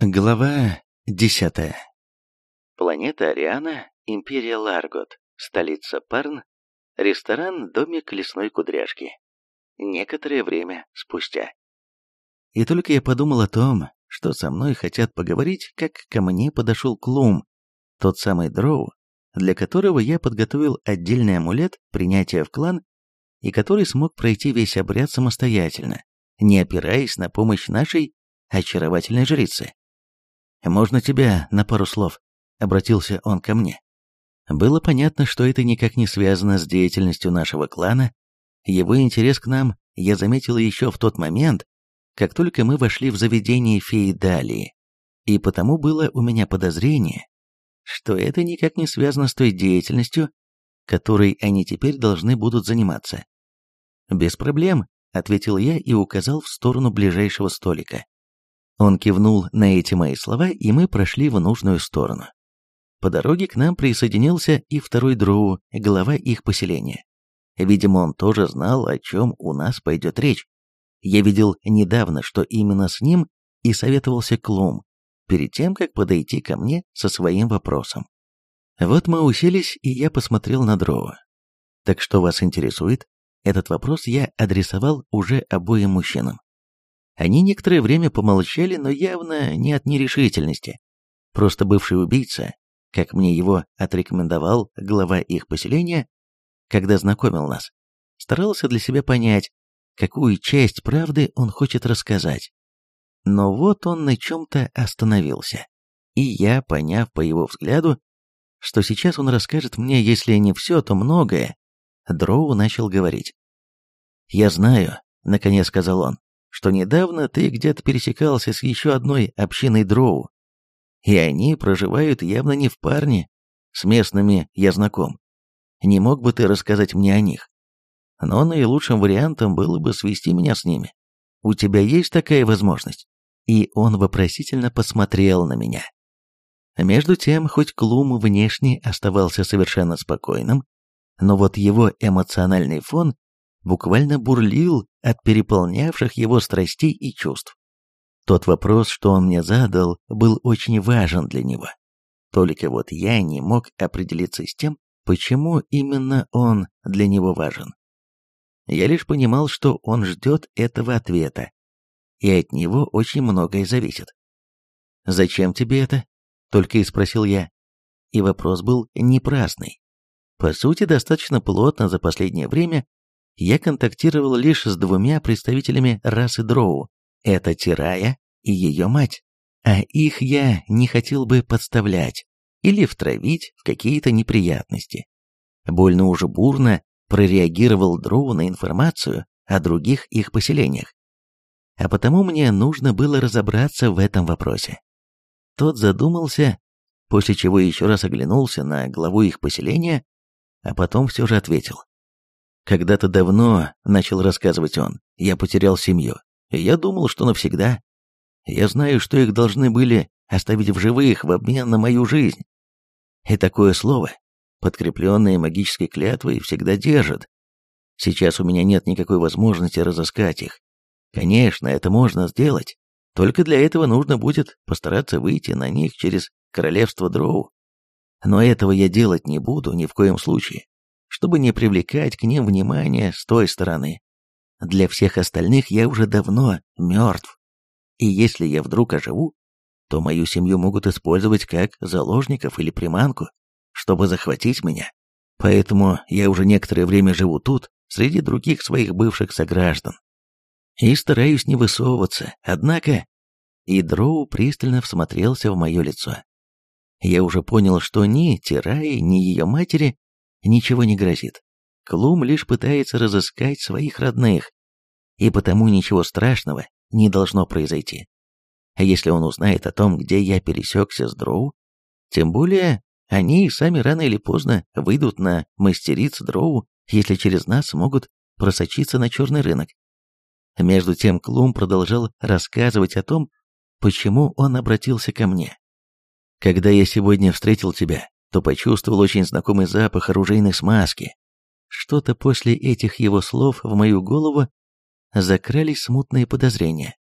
Глава десятая. Планета Ариана, Империя Ларгот, столица Парн, ресторан «Домик лесной кудряшки». Некоторое время спустя. И только я подумал о том, что со мной хотят поговорить, как ко мне подошел Клум, тот самый Дроу, для которого я подготовил отдельный амулет принятия в клан и который смог пройти весь обряд самостоятельно, не опираясь на помощь нашей очаровательной жрицы. «Можно тебя на пару слов?» — обратился он ко мне. Было понятно, что это никак не связано с деятельностью нашего клана. Его интерес к нам я заметил еще в тот момент, как только мы вошли в заведение феи Далии, и потому было у меня подозрение, что это никак не связано с той деятельностью, которой они теперь должны будут заниматься. «Без проблем», — ответил я и указал в сторону ближайшего столика. Он кивнул на эти мои слова, и мы прошли в нужную сторону. По дороге к нам присоединился и второй дроу, глава их поселения. Видимо, он тоже знал, о чем у нас пойдет речь. Я видел недавно, что именно с ним и советовался Клум, перед тем, как подойти ко мне со своим вопросом. Вот мы уселись, и я посмотрел на дроу. Так что вас интересует? Этот вопрос я адресовал уже обоим мужчинам. Они некоторое время помолчали, но явно не от нерешительности. Просто бывший убийца, как мне его отрекомендовал глава их поселения, когда знакомил нас, старался для себя понять, какую часть правды он хочет рассказать. Но вот он на чем-то остановился. И я, поняв по его взгляду, что сейчас он расскажет мне, если не все, то многое, Дроу начал говорить. «Я знаю», — наконец сказал он, что недавно ты где-то пересекался с еще одной общиной дроу, и они проживают явно не в парне, с местными я знаком. Не мог бы ты рассказать мне о них? Но наилучшим вариантом было бы свести меня с ними. У тебя есть такая возможность?» И он вопросительно посмотрел на меня. Между тем, хоть Клум внешне оставался совершенно спокойным, но вот его эмоциональный фон буквально бурлил от переполнявших его страстей и чувств. Тот вопрос, что он мне задал, был очень важен для него. Только вот я не мог определиться с тем, почему именно он для него важен. Я лишь понимал, что он ждет этого ответа, и от него очень многое зависит. «Зачем тебе это?» — только и спросил я. И вопрос был не. По сути, достаточно плотно за последнее время я контактировал лишь с двумя представителями расы Дроу. Это Тирая и ее мать. А их я не хотел бы подставлять или втравить в какие-то неприятности. Больно уже бурно прореагировал Дроу на информацию о других их поселениях. А потому мне нужно было разобраться в этом вопросе. Тот задумался, после чего еще раз оглянулся на главу их поселения, а потом все же ответил. Когда-то давно, начал рассказывать он, я потерял семью. Я думал, что навсегда. Я знаю, что их должны были оставить в живых в обмен на мою жизнь. И такое слово, подкрепленное магической клятвой, всегда держит. Сейчас у меня нет никакой возможности разыскать их. Конечно, это можно сделать. Только для этого нужно будет постараться выйти на них через королевство Дроу. Но этого я делать не буду ни в коем случае чтобы не привлекать к ним внимания с той стороны. Для всех остальных я уже давно мертв. И если я вдруг оживу, то мою семью могут использовать как заложников или приманку, чтобы захватить меня. Поэтому я уже некоторое время живу тут, среди других своих бывших сограждан. И стараюсь не высовываться, однако... И Дроу пристально всмотрелся в мое лицо. Я уже понял, что ни Тираи, ни ее матери ничего не грозит. Клум лишь пытается разыскать своих родных, и потому ничего страшного не должно произойти. А если он узнает о том, где я пересекся с Дроу, тем более они и сами рано или поздно выйдут на мастериц Дроу, если через нас смогут просочиться на черный рынок. Между тем Клум продолжал рассказывать о том, почему он обратился ко мне. «Когда я сегодня встретил тебя, то почувствовал очень знакомый запах оружейной смазки. Что-то после этих его слов в мою голову закрались смутные подозрения.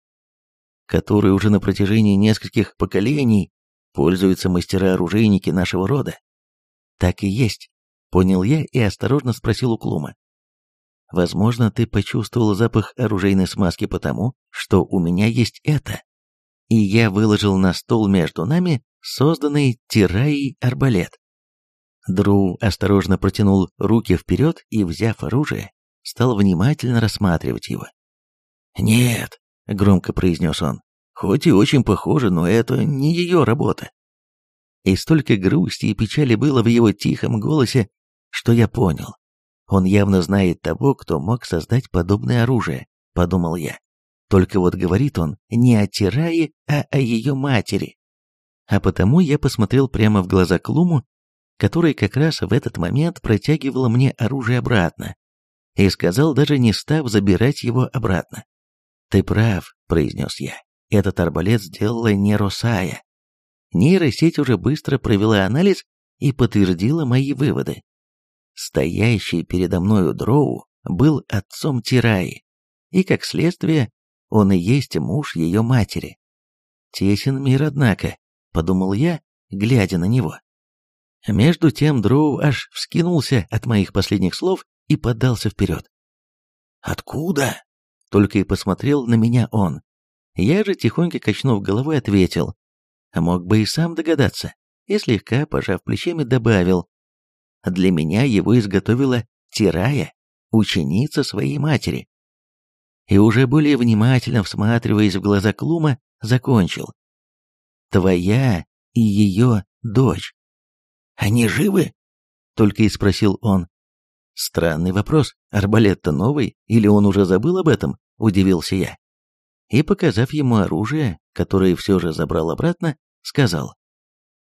которой уже на протяжении нескольких поколений пользуются мастера-оружейники нашего рода. Так и есть, понял я и осторожно спросил у Клума. Возможно, ты почувствовал запах оружейной смазки потому, что у меня есть это. И я выложил на стол между нами созданный Тираей арбалет. Дру осторожно протянул руки вперед и, взяв оружие, стал внимательно рассматривать его. «Нет», — громко произнес он, — «хоть и очень похоже, но это не ее работа». И столько грусти и печали было в его тихом голосе, что я понял. Он явно знает того, кто мог создать подобное оружие, подумал я. Только вот говорит он не о Тирае, а о ее матери. А потому я посмотрел прямо в глаза Клуму, который как раз в этот момент протягивал мне оружие обратно, и сказал, даже не став забирать его обратно. «Ты прав», — произнес я, — «этот арбалет сделала не Росая». Нейросеть уже быстро провела анализ и подтвердила мои выводы. Стоящий передо мною Дроу был отцом Тираи, и, как следствие, он и есть муж ее матери. Тесен мир, однако, подумал я, глядя на него. Между тем Дроу аж вскинулся от моих последних слов и подался вперед. «Откуда?» — только и посмотрел на меня он. Я же, тихонько качнув головой, ответил. Мог бы и сам догадаться, и слегка, пожав плечами, добавил. Для меня его изготовила Тирая, ученица своей матери. И уже более внимательно всматриваясь в глаза Клума, закончил. Твоя и ее дочь. Они живы? Только и спросил он. Странный вопрос. Арбалет-то новый, или он уже забыл об этом? Удивился я. И, показав ему оружие, которое все же забрал обратно, сказал.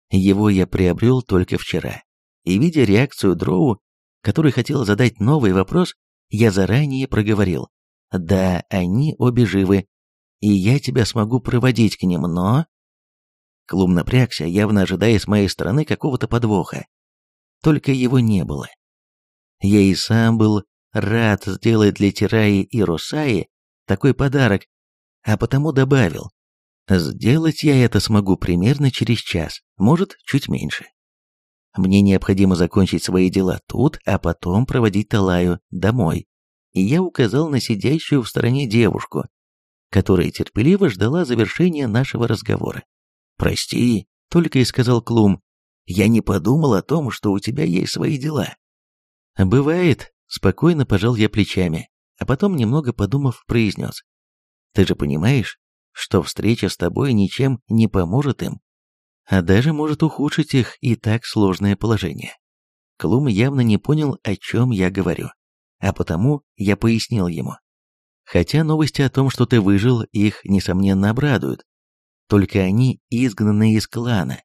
Его я приобрел только вчера. И, видя реакцию Дроу, который хотел задать новый вопрос, я заранее проговорил. Да, они обе живы, и я тебя смогу проводить к ним, но... Клум напрягся, явно ожидая с моей стороны какого-то подвоха. Только его не было. Я и сам был рад сделать для Тираи и Русаи такой подарок, а потому добавил, сделать я это смогу примерно через час, может, чуть меньше. Мне необходимо закончить свои дела тут, а потом проводить Талаю домой. И я указал на сидящую в стороне девушку, которая терпеливо ждала завершения нашего разговора. «Прости», — только и сказал Клум, — «я не подумал о том, что у тебя есть свои дела». «Бывает», — спокойно пожал я плечами, а потом, немного подумав, произнес. «Ты же понимаешь, что встреча с тобой ничем не поможет им, а даже может ухудшить их и так сложное положение». Клум явно не понял, о чем я говорю, а потому я пояснил ему. Хотя новости о том, что ты выжил, их, несомненно, обрадуют. Только они изгнаны из клана,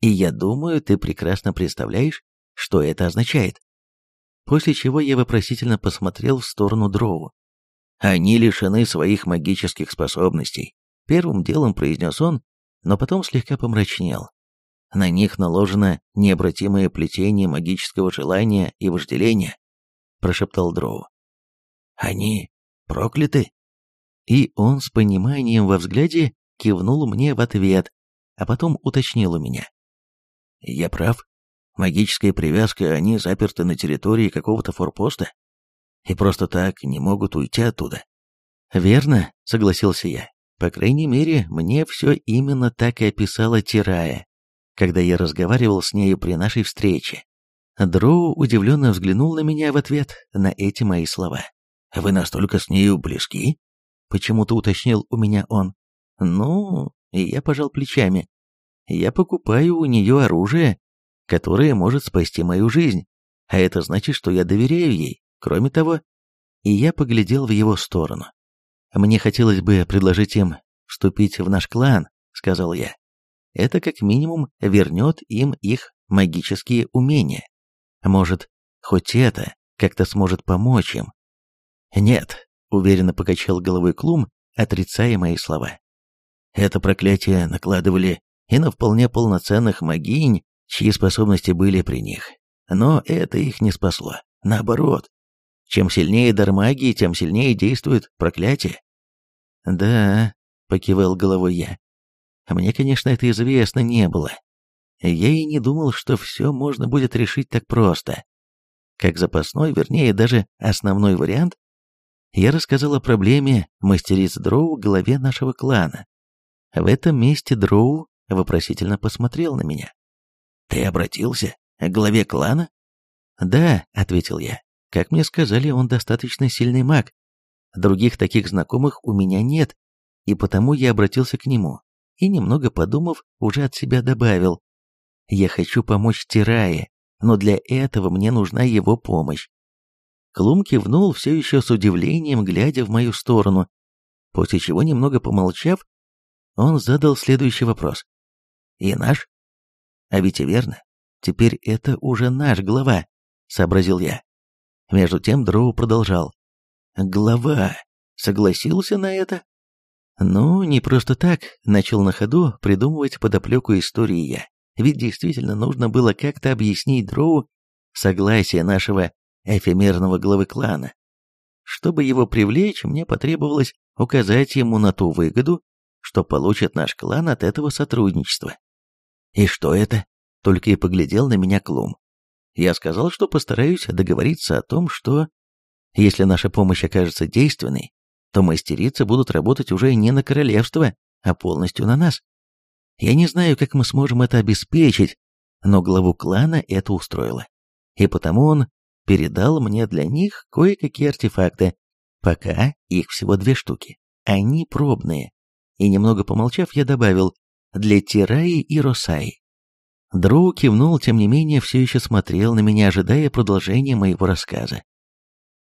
и я думаю, ты прекрасно представляешь, что это означает после чего я вопросительно посмотрел в сторону Дроу. «Они лишены своих магических способностей», — первым делом произнес он, но потом слегка помрачнел. На них наложено необратимое плетение магического желания и вожделения, прошептал Дроу. Они прокляты? И он с пониманием во взгляде кивнул мне в ответ, а потом уточнил у меня. Я прав? Магическая привязка, они заперты на территории какого-то форпоста и просто так не могут уйти оттуда. Верно, согласился я. По крайней мере, мне все именно так и описала Тирая, когда я разговаривал с нею при нашей встрече. Дроу удивленно взглянул на меня в ответ на эти мои слова. «Вы настолько с нею близки?» Почему-то уточнил у меня он. «Ну...» Я пожал плечами. «Я покупаю у нее оружие, которая может спасти мою жизнь, а это значит, что я доверяю ей. Кроме того, и я поглядел в его сторону. «Мне хотелось бы предложить им вступить в наш клан», — сказал я. «Это как минимум вернет им их магические умения. Может, хоть это как-то сможет помочь им». «Нет», — уверенно покачал головой Клум, отрицая мои слова. «Это проклятие накладывали и на вполне полноценных магинь, чьи способности были при них. Но это их не спасло. Наоборот, чем сильнее дар магии, тем сильнее действует проклятие. Да, — покивал головой я. Мне, конечно, это известно не было. Я и не думал, что все можно будет решить так просто. Как запасной, вернее, даже основной вариант, я рассказал о проблеме мастериц Дроу в голове нашего клана. В этом месте Дроу вопросительно посмотрел на меня. «Ты обратился к главе клана?» «Да», — ответил я. «Как мне сказали, он достаточно сильный маг. Других таких знакомых у меня нет, и потому я обратился к нему. И немного подумав, уже от себя добавил. Я хочу помочь Тирае, но для этого мне нужна его помощь. Клум кивнул, все еще с удивлением, глядя в мою сторону, после чего, немного помолчав, он задал следующий вопрос. «И наш?» «А ведь и верно. Теперь это уже наш глава», — сообразил я. Между тем Дроу продолжал. «Глава согласился на это?» Ну, не просто так, начал на ходу придумывать подоплеку истории я. Ведь действительно нужно было как-то объяснить Дроу согласие нашего эфемерного главы клана. Чтобы его привлечь, мне потребовалось указать ему на ту выгоду, что получит наш клан от этого сотрудничества. «И что это?» — только и поглядел на меня Клум. Я сказал, что постараюсь договориться о том, что, если наша помощь окажется действенной, то мастерицы будут работать уже не на королевство, а полностью на нас. Я не знаю, как мы сможем это обеспечить, но главу клана это устроило. И потому он передал мне для них кое-какие артефакты, пока их всего две штуки. Они пробные, и немного помолчав, я добавил «для Тираи и Росаи». Дроу кивнул, тем не менее, все еще смотрел на меня, ожидая продолжения моего рассказа.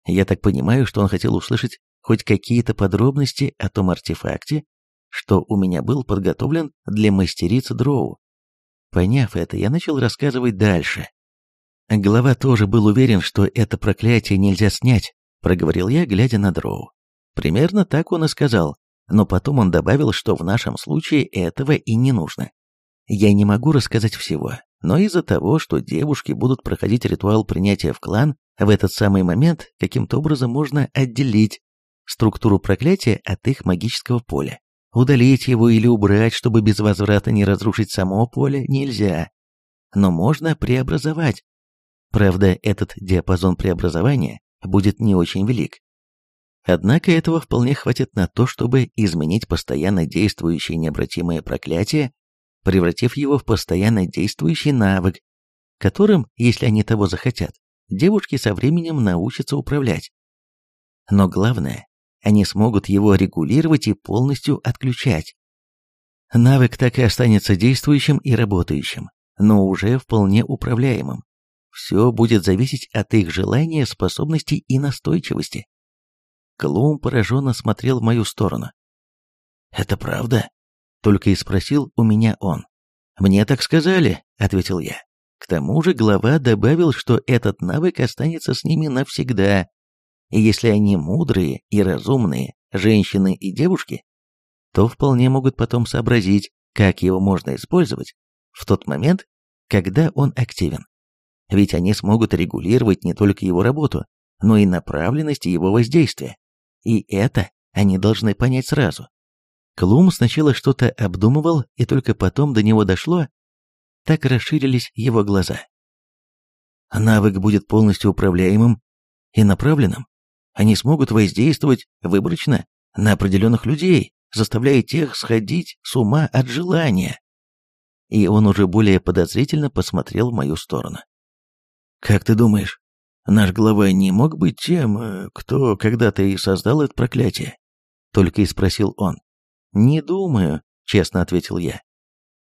Я так понимаю, что он хотел услышать хоть какие-то подробности о том артефакте, что у меня был подготовлен для мастерицы Дроу. Поняв это, я начал рассказывать дальше. Глава тоже был уверен, что это проклятие нельзя снять, проговорил я, глядя на Дроу. Примерно так он и сказал, но потом он добавил, что в нашем случае этого и не нужно. Я не могу рассказать всего, но из-за того, что девушки будут проходить ритуал принятия в клан, в этот самый момент каким-то образом можно отделить структуру проклятия от их магического поля. Удалить его или убрать, чтобы без возврата не разрушить само поле, нельзя. Но можно преобразовать. Правда, этот диапазон преобразования будет не очень велик. Однако этого вполне хватит на то, чтобы изменить постоянно действующее необратимое проклятие, превратив его в постоянно действующий навык, которым, если они того захотят, девушки со временем научатся управлять. Но главное, они смогут его регулировать и полностью отключать. Навык так и останется действующим и работающим, но уже вполне управляемым. Все будет зависеть от их желания, способностей и настойчивости. Клум пораженно смотрел в мою сторону. «Это правда?» — только и спросил у меня он. «Мне так сказали», — ответил я. К тому же глава добавил, что этот навык останется с ними навсегда. И если они мудрые и разумные, женщины и девушки, то вполне могут потом сообразить, как его можно использовать в тот момент, когда он активен. Ведь они смогут регулировать не только его работу, но и направленность его воздействия. И это они должны понять сразу. Клум сначала что-то обдумывал, и только потом до него дошло, так расширились его глаза. Навык будет полностью управляемым и направленным. Они смогут воздействовать выборочно на определенных людей, заставляя тех сходить с ума от желания. И он уже более подозрительно посмотрел в мою сторону. «Как ты думаешь, Наш глава не мог быть тем, э, кто когда-то и создал это проклятие?» Только и спросил он. «Не думаю», — честно ответил я.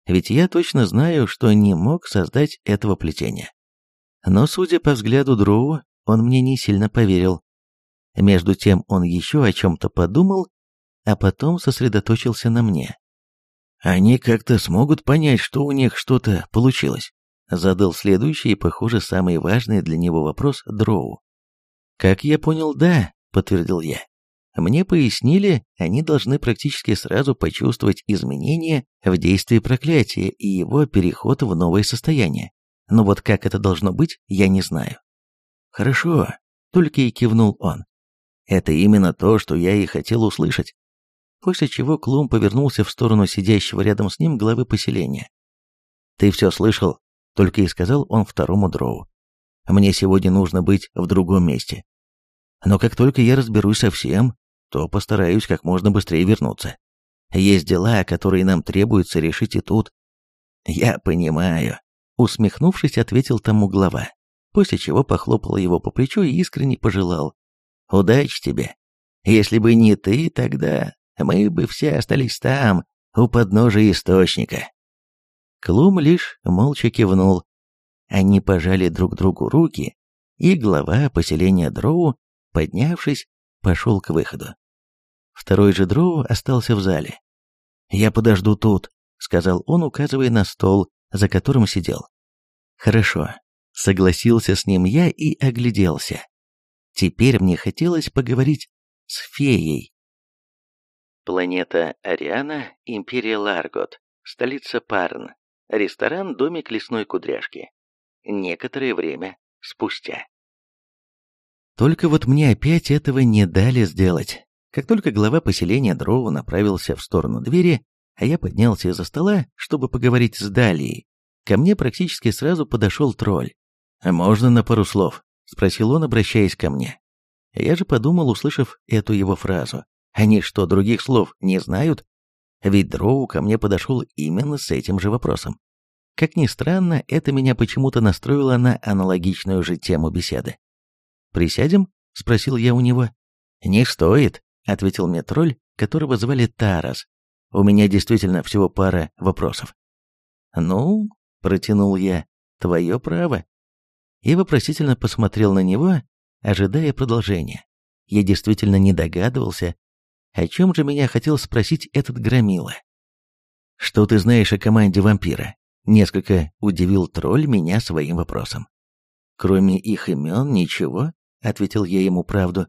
«Ведь я точно знаю, что не мог создать этого плетения». Но, судя по взгляду Дроу, он мне не сильно поверил. Между тем он еще о чем-то подумал, а потом сосредоточился на мне. «Они как-то смогут понять, что у них что-то получилось?» Задал следующий похоже, самый важный для него вопрос Дроу. «Как я понял, да», — подтвердил я. Мне пояснили, они должны практически сразу почувствовать изменения в действии проклятия и его переход в новое состояние. Но вот как это должно быть, я не знаю. «Хорошо», — только и кивнул он. «Это именно то, что я и хотел услышать. после чего Клум повернулся в сторону сидящего рядом с ним главы поселения. «Ты все слышал?» — только и сказал он второму дроу. «Мне сегодня нужно быть в другом месте. Но как только я разберусь со всем, то постараюсь как можно быстрее вернуться. Есть дела, которые нам требуется решить и тут». «Я понимаю», — усмехнувшись, ответил тому глава, после чего похлопал его по плечу и искренне пожелал. «Удачи тебе. Если бы не ты, тогда мы бы все остались там, у подножия источника». Клум лишь молча кивнул. Они пожали друг другу руки, и глава поселения Дроу, поднявшись, пошел к выходу. Второй же Дроу остался в зале. «Я подожду тут», — сказал он, указывая на стол, за которым сидел. «Хорошо», — согласился с ним я и огляделся. Теперь мне хотелось поговорить с феей. Планета Ариана, Империя Ларгот, столица Парн, ресторан «Домик лесной кудряшки». Некоторое время спустя. Только вот мне опять этого не дали сделать. Как только глава поселения Дроу направился в сторону двери, а я поднялся из-за стола, чтобы поговорить с Далией, ко мне практически сразу подошел тролль. «Можно на пару слов?» — спросил он, обращаясь ко мне. Я же подумал, услышав эту его фразу. Они что, других слов не знают? Ведь Дроу ко мне подошел именно с этим же вопросом. Как ни странно, это меня почему-то настроило на аналогичную же тему беседы. «Присядем?» — спросил я у него. «Не стоит», — ответил мне тролль, которого звали Тарас. «У меня действительно всего пара вопросов». «Ну», — протянул я, — «твое право». И вопросительно посмотрел на него, ожидая продолжения. Я действительно не догадывался, о чем же меня хотел спросить этот громила. «Что ты знаешь о команде вампира?» Несколько удивил тролль меня своим вопросом. «Кроме их имен ничего?» — ответил я ему правду.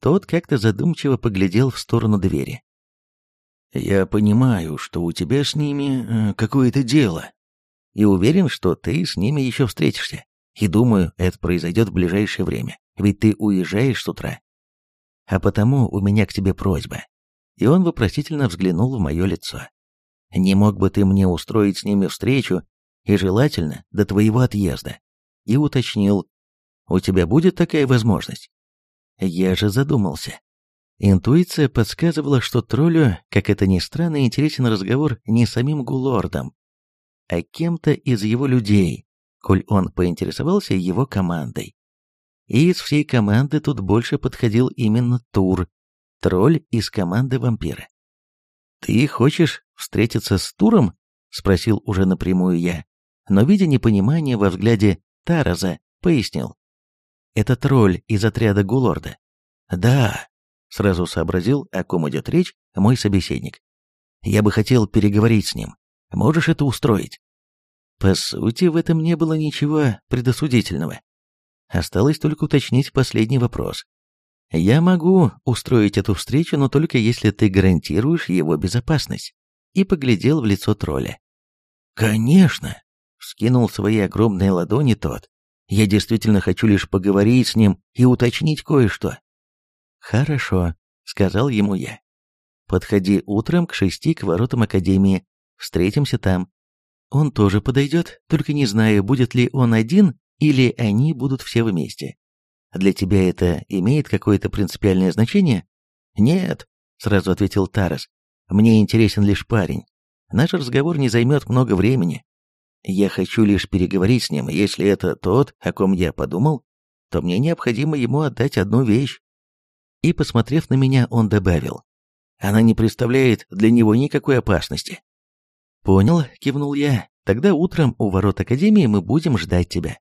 Тот как-то задумчиво поглядел в сторону двери. «Я понимаю, что у тебя с ними э, какое-то дело, и уверен, что ты с ними еще встретишься. И думаю, это произойдет в ближайшее время, ведь ты уезжаешь с утра. А потому у меня к тебе просьба». И он вопросительно взглянул в мое лицо. Не мог бы ты мне устроить с ними встречу, и желательно до твоего отъезда?» И уточнил, «У тебя будет такая возможность?» Я же задумался. Интуиция подсказывала, что троллю, как это ни странно, интересен разговор не самим Гулордом, а кем-то из его людей, коль он поинтересовался его командой. И из всей команды тут больше подходил именно Тур, тролль из команды вампира. «Ты хочешь встретиться с Туром?» — спросил уже напрямую я, но, видя непонимание во взгляде Тараза, пояснил. «Это тролль из отряда Гулорда». «Да», — сразу сообразил, о ком идет речь, мой собеседник. «Я бы хотел переговорить с ним. Можешь это устроить?» По сути, в этом не было ничего предосудительного. Осталось только уточнить последний вопрос. Я могу устроить эту встречу, но только если ты гарантируешь его безопасность. И поглядел в лицо тролля. Конечно, вскинул свои огромные ладони тот. Я действительно хочу лишь поговорить с ним и уточнить кое-что. Хорошо, сказал ему я. Подходи утром к шести к воротам Академии. Встретимся там. Он тоже подойдет, только не знаю, будет ли он один или они будут все вместе. Для тебя это имеет какое-то принципиальное значение? Нет, сразу ответил Тарас. Мне интересен лишь парень. Наш разговор не займет много времени. Я хочу лишь переговорить с ним, если это тот, о ком я подумал, то мне необходимо ему отдать одну вещь. И, посмотрев на меня, он добавил. Она не представляет для него никакой опасности. «Понял», — кивнул я. «Тогда утром у ворот Академии мы будем ждать тебя».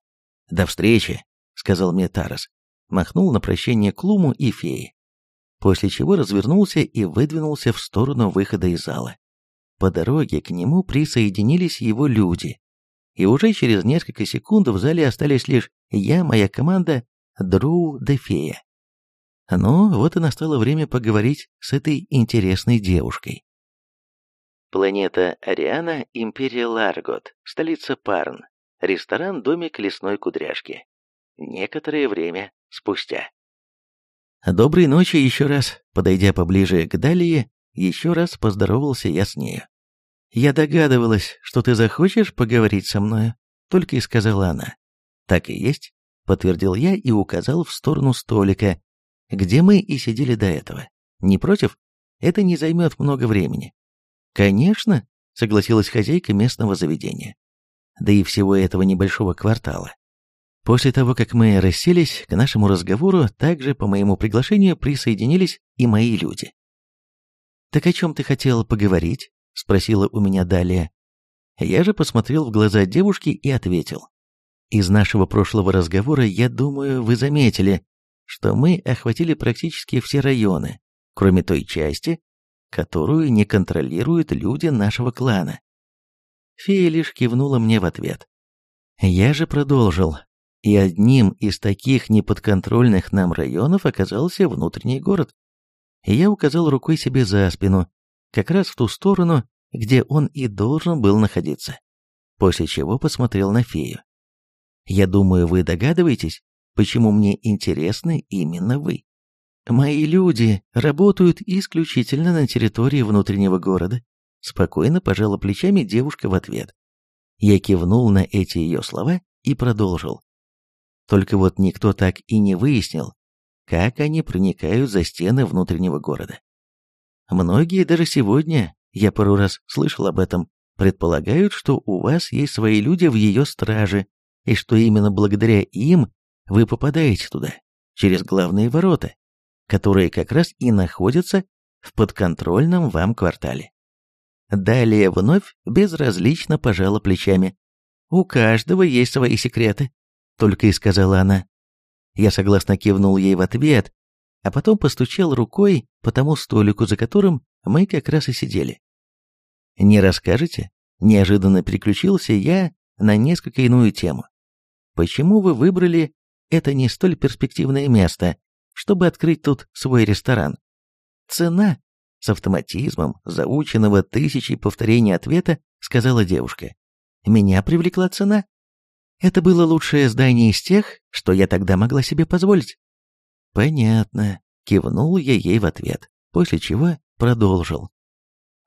«До встречи», — сказал мне Тарас махнул на прощение Клуму и фее, после чего развернулся и выдвинулся в сторону выхода из зала. По дороге к нему присоединились его люди, и уже через несколько секунд в зале остались лишь я, моя команда, Дру де Фея. Ну, вот и настало время поговорить с этой интересной девушкой. Планета Ариана, Империя Ларгот, столица Парн, ресторан-домик лесной кудряшки. Некоторое время спустя. Доброй ночи еще раз. Подойдя поближе к Далии, Еще раз поздоровался я с нею. «Я догадывалась, что ты захочешь поговорить со мною», — только и сказала она. «Так и есть», — подтвердил я и указал в сторону столика, где мы и сидели до этого. «Не против? Это не займет много времени». «Конечно», — согласилась хозяйка местного заведения. Да и всего этого небольшого квартала. После того, как мы расселись, к нашему разговору также по моему приглашению присоединились и мои люди. «Так о чем ты хотела поговорить?» — спросила у меня далее. Я же посмотрел в глаза девушки и ответил. «Из нашего прошлого разговора, я думаю, вы заметили, что мы охватили практически все районы, кроме той части, которую не контролируют люди нашего клана. Фея лишь кивнула мне в ответ. Я же продолжил. И одним из таких неподконтрольных нам районов оказался внутренний город. И я указал рукой себе за спину, как раз в ту сторону, где он и должен был находиться. После чего посмотрел на фею. Я думаю, вы догадываетесь, почему мне интересны именно вы. Мои люди работают исключительно на территории внутреннего города. Спокойно пожала плечами девушка в ответ. Я кивнул на эти ее слова и продолжил. Только вот никто так и не выяснил, как они проникают за стены внутреннего города. Многие даже сегодня, я пару раз слышал об этом, предполагают, что у вас есть свои люди в ее страже, и что именно благодаря им вы попадаете туда, через главные ворота, которые как раз и находятся в подконтрольном вам квартале. Далее вновь безразлично пожала плечами. «У каждого есть свои секреты», — только и сказала она. Я согласно кивнул ей в ответ, а потом постучал рукой по тому столику, за которым мы как раз и сидели. «Не расскажете?» Неожиданно переключился я на несколько иную тему. «Почему вы выбрали это не столь перспективное место, чтобы открыть тут свой ресторан? Цена с автоматизмом, заученного тысячей повторений ответа, сказала девушка. Меня привлекла цена. Это было лучшее здание из тех, что я тогда могла себе позволить. Понятно, кивнул я ей в ответ, после чего продолжил.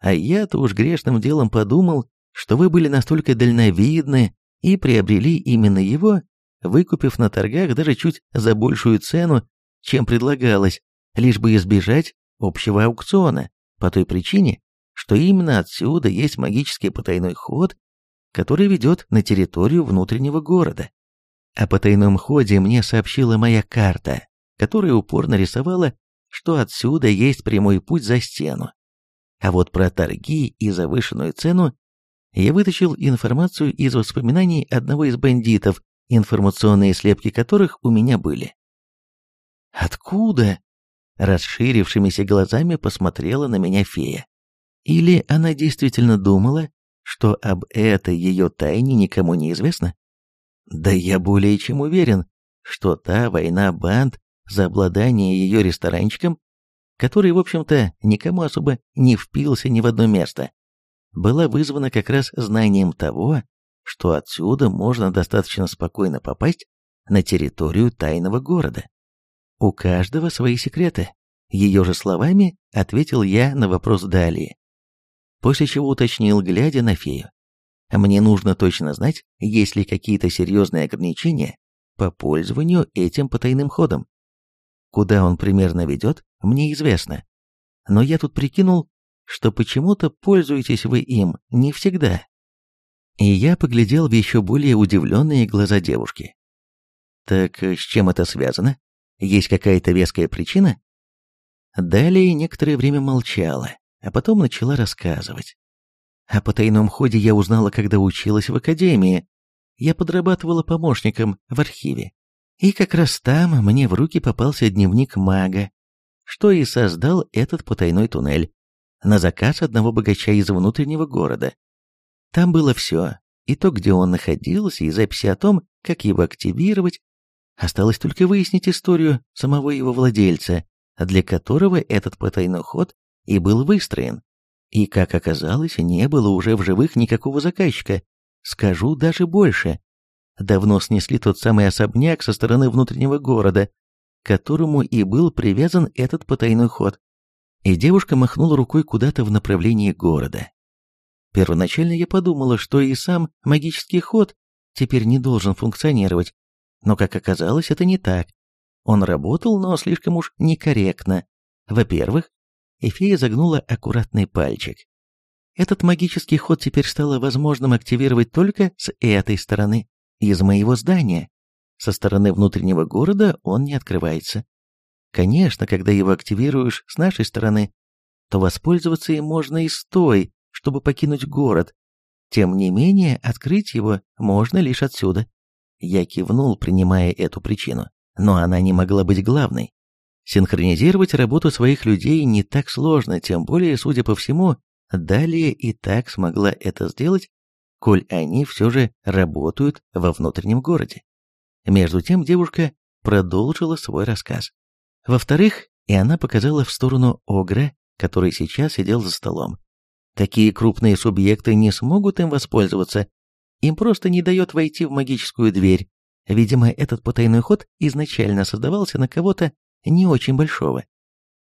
А я-то уж грешным делом подумал, что вы были настолько дальновидны и приобрели именно его, выкупив на торгах даже чуть за большую цену, чем предлагалось, лишь бы избежать общего аукциона, по той причине, что именно отсюда есть магический потайной ход, который ведет на территорию внутреннего города. О потайном ходе мне сообщила моя карта, которая упорно рисовала, что отсюда есть прямой путь за стену. А вот про торги и завышенную цену я вытащил информацию из воспоминаний одного из бандитов, информационные слепки которых у меня были. «Откуда?» Расширившимися глазами посмотрела на меня фея. Или она действительно думала, что об этой ее тайне никому не известно? Да я более чем уверен, что та война банд за обладание ее ресторанчиком, который, в общем-то, никому особо не впился ни в одно место, была вызвана как раз знанием того, что отсюда можно достаточно спокойно попасть на территорию тайного города. У каждого свои секреты. Ее же словами ответил я на вопрос далее. После чего уточнил, глядя на фею. Мне нужно точно знать, есть ли какие-то серьезные ограничения по пользованию этим потайным ходом. Куда он примерно ведет, мне известно. Но я тут прикинул, что почему-то пользуетесь вы им не всегда. И я поглядел в еще более удивленные глаза девушки. Так с чем это связано? Есть какая-то веская причина? Далее некоторое время молчала, а потом начала рассказывать. О потайном ходе я узнала, когда училась в академии. Я подрабатывала помощником в архиве. И как раз там мне в руки попался дневник мага, что и создал этот потайной туннель на заказ одного богача из внутреннего города. Там было все, и то, где он находился, и записи о том, как его активировать, Осталось только выяснить историю самого его владельца, для которого этот потайной ход и был выстроен. И, как оказалось, не было уже в живых никакого заказчика. Скажу даже больше. Давно снесли тот самый особняк со стороны внутреннего города, которому и был привязан этот потайной ход. И девушка махнула рукой куда-то в направлении города. Первоначально я подумала, что и сам магический ход теперь не должен функционировать, но, как оказалось, это не так. Он работал, но слишком уж некорректно. Во-первых, Эфея загнула аккуратный пальчик. Этот магический ход теперь стало возможным активировать только с этой стороны, из моего здания. Со стороны внутреннего города он не открывается. Конечно, когда его активируешь с нашей стороны, то воспользоваться им можно и с той, чтобы покинуть город. Тем не менее, открыть его можно лишь отсюда. Я кивнул, принимая эту причину, но она не могла быть главной. Синхронизировать работу своих людей не так сложно, тем более, судя по всему, Далее и так смогла это сделать, коль они все же работают во внутреннем городе. Между тем девушка продолжила свой рассказ. Во-вторых, и она показала в сторону Огра, который сейчас сидел за столом. Такие крупные субъекты не смогут им воспользоваться. Им просто не дает войти в магическую дверь. Видимо, этот потайной ход изначально создавался на кого-то не очень большого.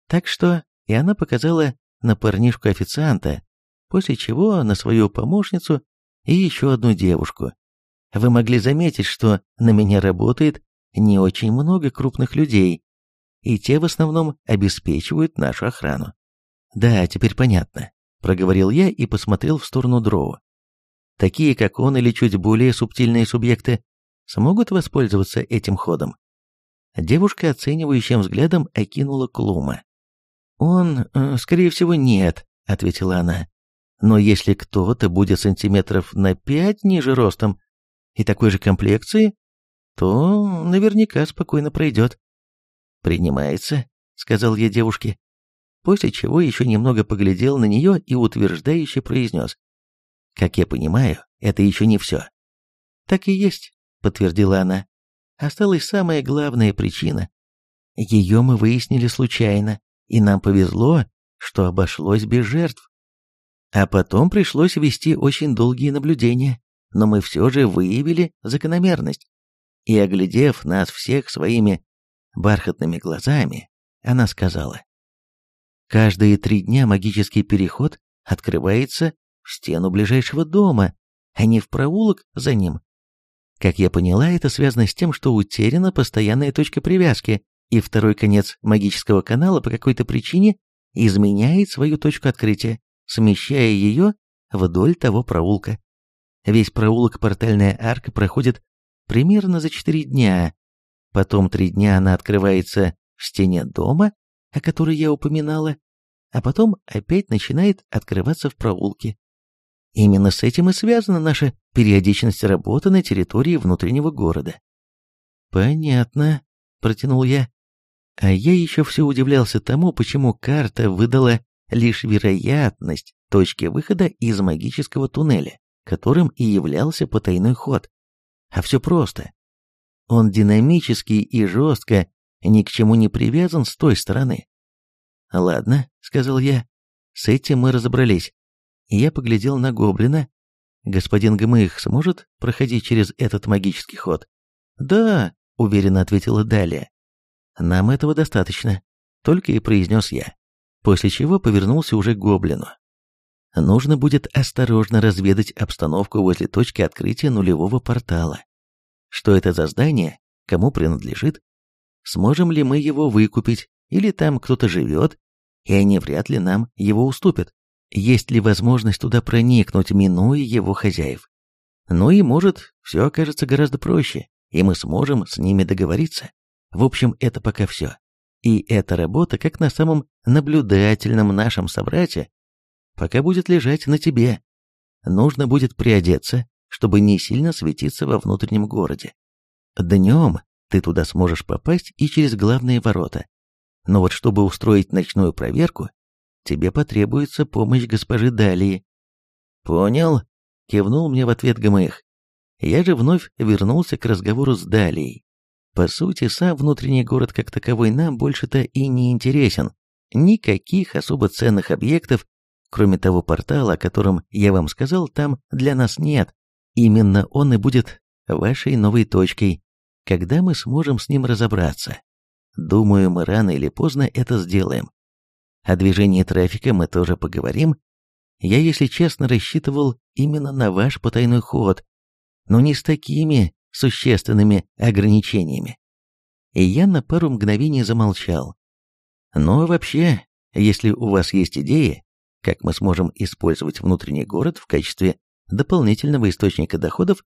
Так что и она показала на парнишку-официанта, после чего на свою помощницу и еще одну девушку. Вы могли заметить, что на меня работает не очень много крупных людей, и те в основном обеспечивают нашу охрану. Да, теперь понятно, проговорил я и посмотрел в сторону Дроу. Такие, как он или чуть более субтильные субъекты, смогут воспользоваться этим ходом. Девушка оценивающим взглядом окинула Клума. «Он, э, скорее всего, нет», — ответила она. «Но если кто-то будет сантиметров на пять ниже ростом и такой же комплекции, то наверняка спокойно пройдет». «Принимается», — сказал я девушке, после чего еще немного поглядел на нее и утверждающе произнес. «Как я понимаю, это еще не все». «Так и есть», — подтвердила она. «Осталась самая главная причина. Ее мы выяснили случайно, и нам повезло, что обошлось без жертв. А потом пришлось вести очень долгие наблюдения, но мы все же выявили закономерность. И, оглядев нас всех своими бархатными глазами, она сказала, «Каждые три дня магический переход открывается в стену ближайшего дома, а не в проулок за ним. Как я поняла, это связано с тем, что утеряна постоянная точка привязки, и второй конец магического канала по какой-то причине изменяет свою точку открытия, смещая ее вдоль того проулка. Весь проулок портальная арка проходит примерно за четыре дня, потом три дня она открывается в стене дома, о которой я упоминала, а потом опять начинает открываться в проулке. Именно с этим и связана наша периодичность работы на территории внутреннего города. «Понятно», — протянул я. А я еще все удивлялся тому, почему карта выдала лишь вероятность точки выхода из магического туннеля, которым и являлся потайной ход. А все просто. Он динамически и жестко ни к чему не привязан с той стороны. «Ладно», — сказал я, — «с этим мы разобрались». Я поглядел на гоблина. «Господин Гмых сможет проходить через этот магический ход?» «Да», — уверенно ответила Далия. Нам этого достаточно, только и произнес я, после чего повернулся уже к гоблину. Нужно будет осторожно разведать обстановку возле точки открытия нулевого портала. Что это за здание, кому принадлежит, сможем ли мы его выкупить, или там кто-то живет, и они вряд ли нам его уступят. Есть ли возможность туда проникнуть, минуя его хозяев? Ну и может, все окажется гораздо проще, и мы сможем с ними договориться. В общем, это пока все. И эта работа, как на самом наблюдательном нашем собрате, пока будет лежать на тебе. Нужно будет приодеться, чтобы не сильно светиться во внутреннем городе. Днем ты туда сможешь попасть и через главные ворота. Но вот чтобы устроить ночную проверку, тебе потребуется помощь госпожи Далии. Понял? Кивнул мне в ответ Гамых. Я же вновь вернулся к разговору с Далией. По сути, сам внутренний город как таковой нам больше-то и не интересен. Никаких особо ценных объектов, кроме того портала, о котором я вам сказал, там для нас нет. Именно он и будет вашей новой точкой, когда мы сможем с ним разобраться. Думаю, мы рано или поздно это сделаем. О движении трафика мы тоже поговорим. Я, если честно, рассчитывал именно на ваш потайной ход, но не с такими существенными ограничениями. И я на пару мгновений замолчал. Но вообще, если у вас есть идеи, как мы сможем использовать внутренний город в качестве дополнительного источника доходов,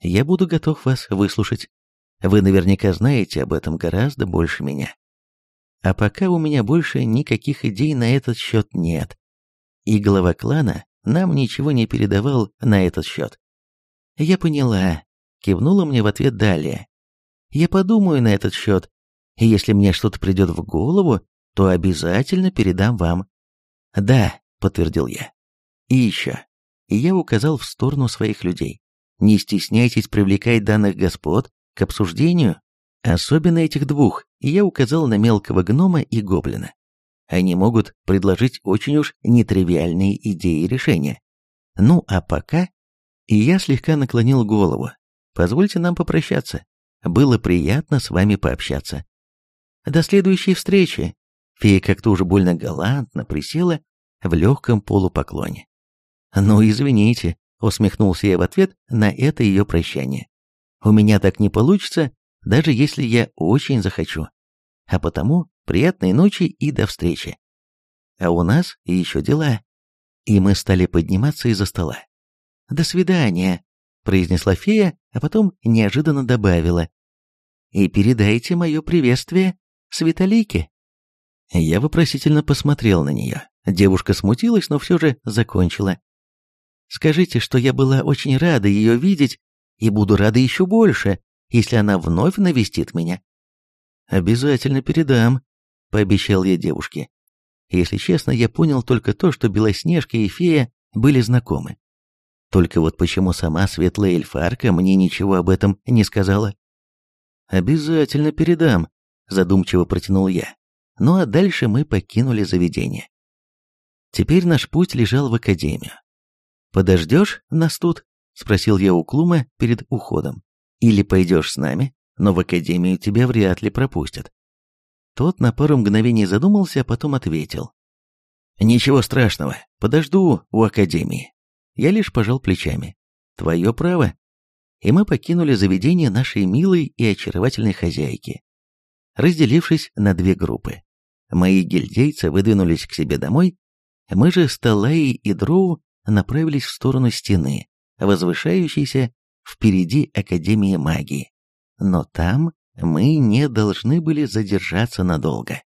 я буду готов вас выслушать. Вы наверняка знаете об этом гораздо больше меня. А пока у меня больше никаких идей на этот счет нет. И глава клана нам ничего не передавал на этот счет. Я поняла, кивнула мне в ответ далее. Я подумаю на этот счет, и если мне что-то придет в голову, то обязательно передам вам. Да, подтвердил я. И еще. И я указал в сторону своих людей. Не стесняйтесь привлекать данных господ к обсуждению, особенно этих двух, я указал на мелкого гнома и гоблина. Они могут предложить очень уж нетривиальные идеи и решения. Ну а пока... И я слегка наклонил голову. Позвольте нам попрощаться. Было приятно с вами пообщаться. До следующей встречи. Фея как-то уже больно галантно присела в легком полупоклоне. «Ну, извините», — усмехнулся я в ответ на это ее прощание. «У меня так не получится, даже если я очень захочу. А потому приятной ночи и до встречи. А у нас еще дела». И мы стали подниматься из-за стола. «До свидания», — произнесла фея, а потом неожиданно добавила. «И передайте мое приветствие Светолике». Я вопросительно посмотрел на нее. Девушка смутилась, но все же закончила. «Скажите, что я была очень рада ее видеть и буду рада еще больше, если она вновь навестит меня». «Обязательно передам», — пообещал я девушке. Если честно, я понял только то, что Белоснежка и Фея были знакомы. Только вот почему сама светлая эльфарка мне ничего об этом не сказала. «Обязательно передам», — задумчиво протянул я. Ну а дальше мы покинули заведение. Теперь наш путь лежал в академию. «Подождешь нас тут?» — спросил я у Клума перед уходом. «Или пойдешь с нами, но в академию тебя вряд ли пропустят». Тот на пару мгновений задумался, а потом ответил. «Ничего страшного, подожду у академии». Я лишь пожал плечами. «Твое право». И мы покинули заведение нашей милой и очаровательной хозяйки, разделившись на две группы. Мои гильдейцы выдвинулись к себе домой, мы же с Талаей и Дроу направились в сторону стены, возвышающейся впереди Академии магии. Но там мы не должны были задержаться надолго.